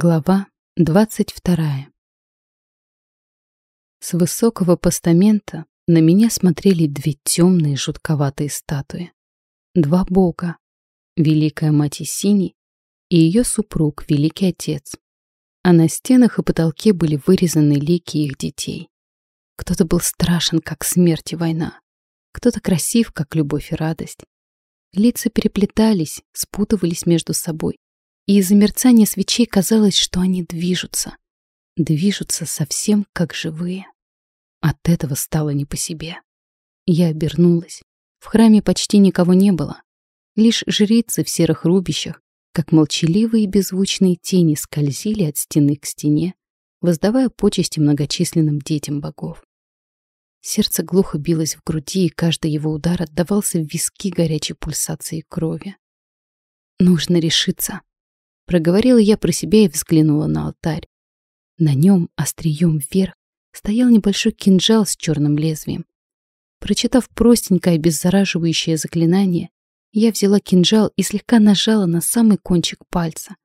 Глава двадцать вторая. С высокого постамента на меня смотрели две темные жутковатые статуи. Два бога. Великая мать Исини и ее супруг, Великий Отец. А на стенах и потолке были вырезаны лики их детей. Кто-то был страшен, как смерть и война. Кто-то красив, как любовь и радость. Лица переплетались, спутывались между собой и из-за мерцания свечей казалось, что они движутся. Движутся совсем как живые. От этого стало не по себе. Я обернулась. В храме почти никого не было. Лишь жрицы в серых рубищах, как молчаливые и беззвучные тени, скользили от стены к стене, воздавая почести многочисленным детям богов. Сердце глухо билось в груди, и каждый его удар отдавался в виски горячей пульсации крови. Нужно решиться. Проговорила я про себя и взглянула на алтарь. На нем, острием вверх, стоял небольшой кинжал с черным лезвием. Прочитав простенькое обеззараживающее заклинание, я взяла кинжал и слегка нажала на самый кончик пальца.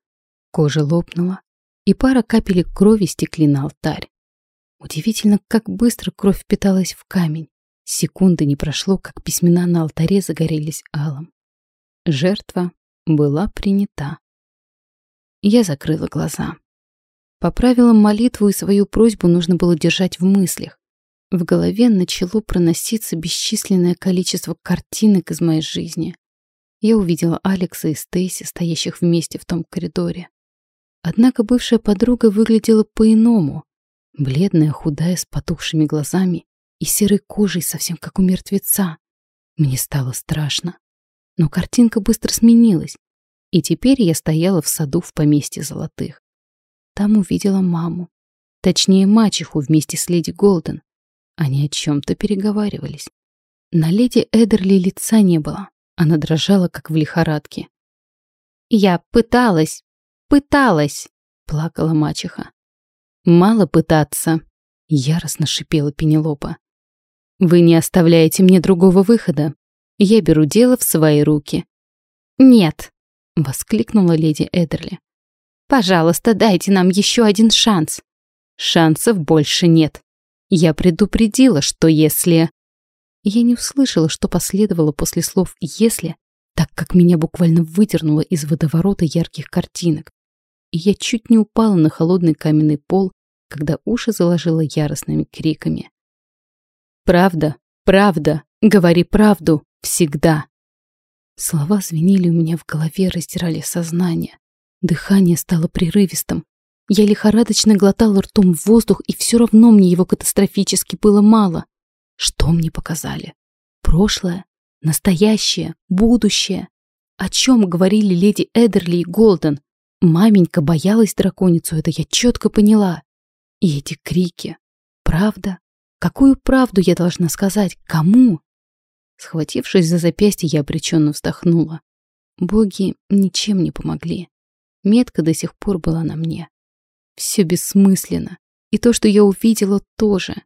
Кожа лопнула, и пара капелек крови стекли на алтарь. Удивительно, как быстро кровь впиталась в камень. Секунды не прошло, как письмена на алтаре загорелись алым. Жертва была принята. Я закрыла глаза. По правилам молитву и свою просьбу нужно было держать в мыслях. В голове начало проноситься бесчисленное количество картинок из моей жизни. Я увидела Алекса и Стейси, стоящих вместе в том коридоре. Однако бывшая подруга выглядела по-иному. Бледная, худая, с потухшими глазами и серой кожей, совсем как у мертвеца. Мне стало страшно. Но картинка быстро сменилась. И теперь я стояла в саду в поместье Золотых. Там увидела маму. Точнее, мачеху вместе с леди Голден. Они о чем-то переговаривались. На леди Эдерли лица не было. Она дрожала, как в лихорадке. «Я пыталась, пыталась!» — плакала мачеха. «Мало пытаться!» — яростно шипела Пенелопа. «Вы не оставляете мне другого выхода. Я беру дело в свои руки». «Нет!» — воскликнула леди Эдерли. «Пожалуйста, дайте нам еще один шанс». «Шансов больше нет. Я предупредила, что если...» Я не услышала, что последовало после слов «если», так как меня буквально выдернуло из водоворота ярких картинок. И я чуть не упала на холодный каменный пол, когда уши заложила яростными криками. «Правда, правда, говори правду, всегда!» Слова звенели у меня в голове, раздирали сознание. Дыхание стало прерывистым. Я лихорадочно глотала ртом воздух, и все равно мне его катастрофически было мало. Что мне показали? Прошлое? Настоящее? Будущее? О чем говорили леди Эдерли и Голден? Маменька боялась драконицу, это я четко поняла. И эти крики. Правда? Какую правду я должна сказать? Кому? Схватившись за запястье, я обреченно вздохнула. Боги ничем не помогли. Метка до сих пор была на мне. Все бессмысленно. И то, что я увидела, тоже.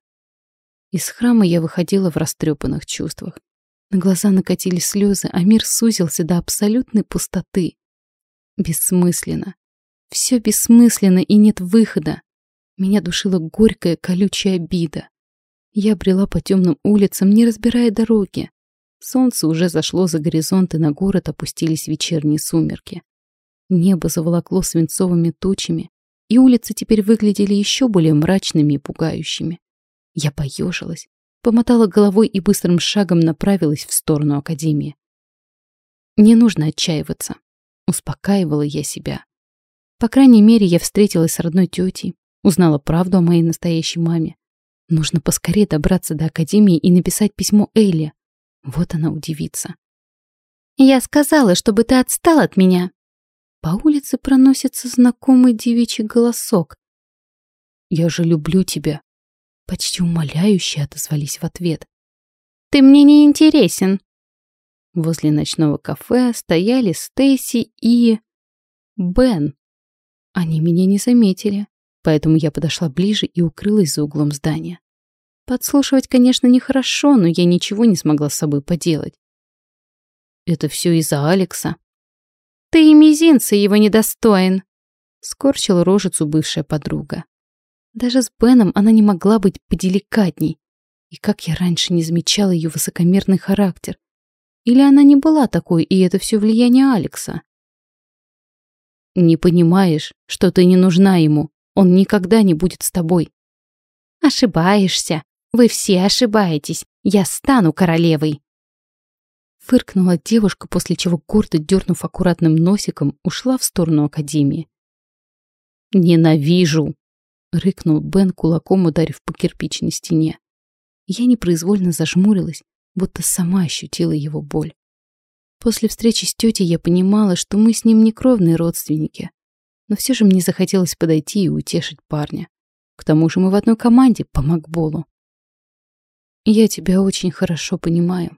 Из храма я выходила в растрепанных чувствах. На глаза накатили слезы, а мир сузился до абсолютной пустоты. Бессмысленно. Все бессмысленно и нет выхода. Меня душила горькая, колючая обида. Я брела по темным улицам, не разбирая дороги. Солнце уже зашло за горизонт, и на город опустились вечерние сумерки. Небо заволокло свинцовыми тучами, и улицы теперь выглядели еще более мрачными и пугающими. Я поежилась, помотала головой и быстрым шагом направилась в сторону Академии. Не нужно отчаиваться. Успокаивала я себя. По крайней мере, я встретилась с родной тетей, узнала правду о моей настоящей маме. Нужно поскорее добраться до Академии и написать письмо Элли. Вот она удивится. «Я сказала, чтобы ты отстал от меня!» По улице проносится знакомый девичий голосок. «Я же люблю тебя!» Почти умоляюще отозвались в ответ. «Ты мне не интересен!» Возле ночного кафе стояли Стейси и... Бен. Они меня не заметили, поэтому я подошла ближе и укрылась за углом здания. Подслушивать, конечно, нехорошо, но я ничего не смогла с собой поделать. Это все из-за Алекса. Ты и мизинца его недостоин. Скорчила рожицу бывшая подруга. Даже с Беном она не могла быть поделикатней. И как я раньше не замечала ее высокомерный характер. Или она не была такой, и это все влияние Алекса? Не понимаешь, что ты не нужна ему. Он никогда не будет с тобой. Ошибаешься. Вы все ошибаетесь. Я стану королевой. Фыркнула девушка, после чего, гордо дернув аккуратным носиком, ушла в сторону Академии. «Ненавижу!» — рыкнул Бен, кулаком ударив по кирпичной стене. Я непроизвольно зажмурилась, будто сама ощутила его боль. После встречи с тетей я понимала, что мы с ним не кровные родственники, но все же мне захотелось подойти и утешить парня. К тому же мы в одной команде по Макболу. «Я тебя очень хорошо понимаю»,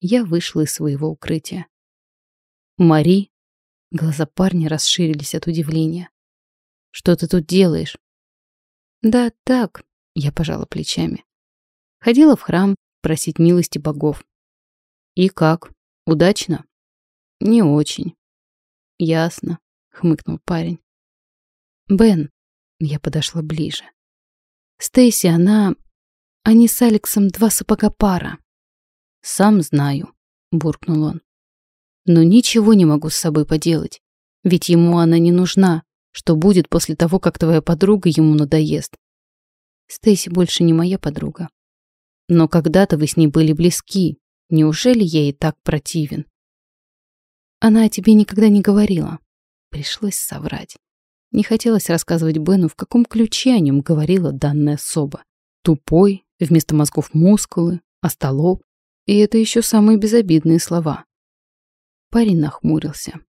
я вышла из своего укрытия. «Мари?» Глаза парня расширились от удивления. «Что ты тут делаешь?» «Да так», — я пожала плечами. Ходила в храм просить милости богов. «И как? Удачно?» «Не очень». «Ясно», — хмыкнул парень. «Бен», — я подошла ближе. «Стейси, она... Они с Алексом два сапога пара. «Сам знаю», — буркнул он. «Но ничего не могу с собой поделать, ведь ему она не нужна. Что будет после того, как твоя подруга ему надоест?» Стейси больше не моя подруга. Но когда-то вы с ней были близки. Неужели я ей так противен? Она о тебе никогда не говорила. Пришлось соврать. Не хотелось рассказывать Бену, в каком ключе о нем говорила данная особа. Тупой, вместо мозгов мускулы, остолоп. И это еще самые безобидные слова. Парень нахмурился.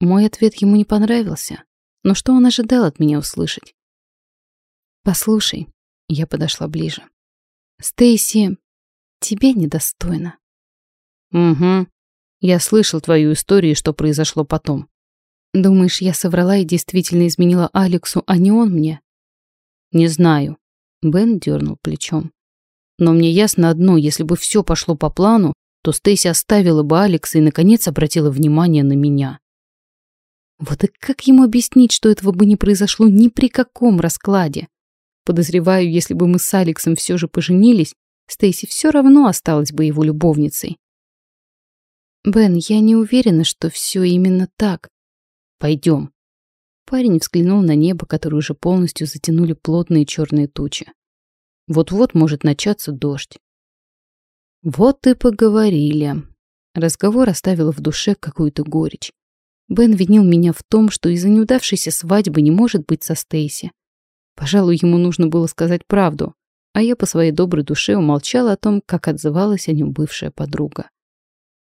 Мой ответ ему не понравился. Но что он ожидал от меня услышать? «Послушай», — я подошла ближе. «Стейси, тебе недостойно». «Угу. Я слышал твою историю, что произошло потом». «Думаешь, я соврала и действительно изменила Алексу, а не он мне?» «Не знаю». Бен дернул плечом. Но мне ясно одно, если бы все пошло по плану, то Стейси оставила бы Алекса и, наконец, обратила внимание на меня. Вот и как ему объяснить, что этого бы не произошло ни при каком раскладе? Подозреваю, если бы мы с Алексом все же поженились, Стейси все равно осталась бы его любовницей. Бен, я не уверена, что все именно так. Пойдем. Парень взглянул на небо, которое уже полностью затянули плотные черные тучи. Вот-вот может начаться дождь. Вот и поговорили. Разговор оставил в душе какую-то горечь. Бен винил меня в том, что из-за неудавшейся свадьбы не может быть со Стейси. Пожалуй, ему нужно было сказать правду, а я по своей доброй душе умолчала о том, как отзывалась о нем бывшая подруга.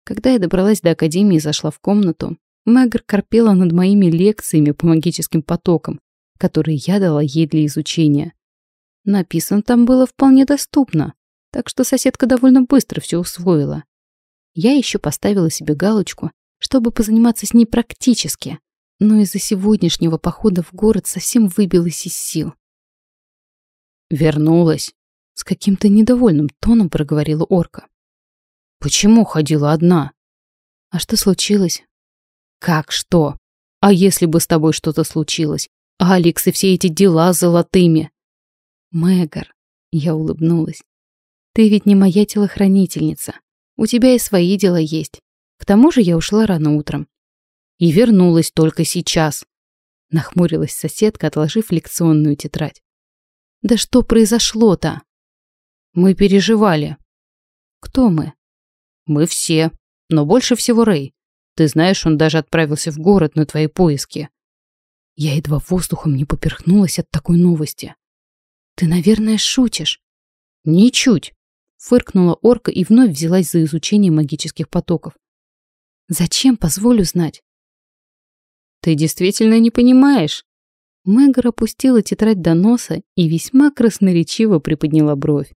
Когда я добралась до академии и зашла в комнату, Мэгр корпела над моими лекциями по магическим потокам, которые я дала ей для изучения. Написано там было вполне доступно, так что соседка довольно быстро все усвоила. Я еще поставила себе галочку, чтобы позаниматься с ней практически, но из-за сегодняшнего похода в город совсем выбилась из сил. «Вернулась», — с каким-то недовольным тоном проговорила орка. «Почему ходила одна?» «А что случилось?» «Как что? А если бы с тобой что-то случилось? Алекс и все эти дела золотыми?» Мэгар, я улыбнулась. Ты ведь не моя телохранительница. У тебя и свои дела есть. К тому же я ушла рано утром. И вернулась только сейчас. Нахмурилась соседка, отложив лекционную тетрадь. Да что произошло-то? Мы переживали. Кто мы? Мы все. Но больше всего Рэй. Ты знаешь, он даже отправился в город на твои поиски. Я едва воздухом не поперхнулась от такой новости. «Ты, наверное, шутишь». «Ничуть», — фыркнула орка и вновь взялась за изучение магических потоков. «Зачем, позволю знать?» «Ты действительно не понимаешь?» Мэгар опустила тетрадь до носа и весьма красноречиво приподняла бровь.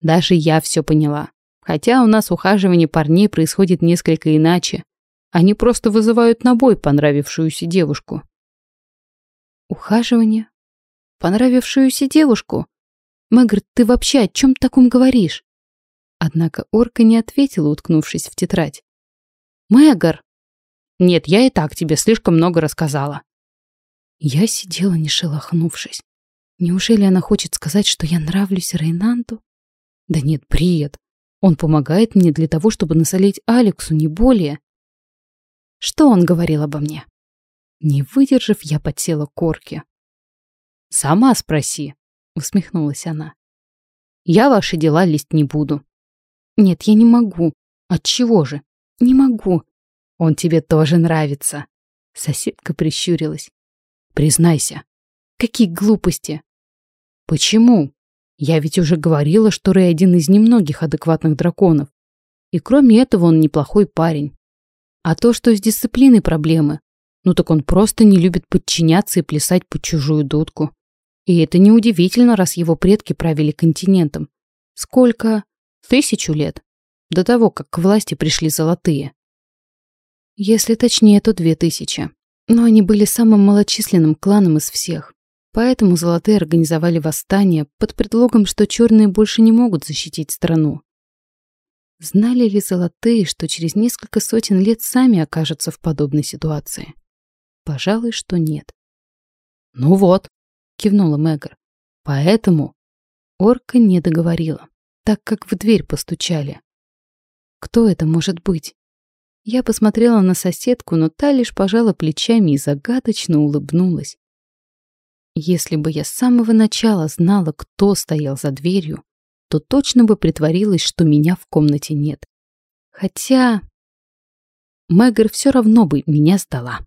«Даже я все поняла. Хотя у нас ухаживание парней происходит несколько иначе. Они просто вызывают на бой понравившуюся девушку». «Ухаживание? Понравившуюся девушку. Мэгр, ты вообще о чем таком говоришь? Однако орка не ответила, уткнувшись в тетрадь. Мэгр! Нет, я и так тебе слишком много рассказала. Я сидела, не шелохнувшись. Неужели она хочет сказать, что я нравлюсь Рейнанту? Да нет, бред. Он помогает мне для того, чтобы насолить Алексу, не более. Что он говорил обо мне? Не выдержав, я подсела к корке. «Сама спроси», — усмехнулась она. «Я ваши дела лезть не буду». «Нет, я не могу. Отчего же? Не могу. Он тебе тоже нравится». Соседка прищурилась. «Признайся». «Какие глупости!» «Почему? Я ведь уже говорила, что Рэй один из немногих адекватных драконов. И кроме этого он неплохой парень. А то, что с дисциплиной проблемы, ну так он просто не любит подчиняться и плясать под чужую дудку. И это неудивительно, раз его предки правили континентом. Сколько? Тысячу лет. До того, как к власти пришли золотые. Если точнее, то две тысячи. Но они были самым малочисленным кланом из всех. Поэтому золотые организовали восстание под предлогом, что черные больше не могут защитить страну. Знали ли золотые, что через несколько сотен лет сами окажутся в подобной ситуации? Пожалуй, что нет. «Ну вот», — кивнула Мэгар. «Поэтому...» Орка не договорила, так как в дверь постучали. «Кто это может быть?» Я посмотрела на соседку, но та лишь пожала плечами и загадочно улыбнулась. Если бы я с самого начала знала, кто стоял за дверью, то точно бы притворилась, что меня в комнате нет. Хотя... Мэгр все равно бы меня сдала.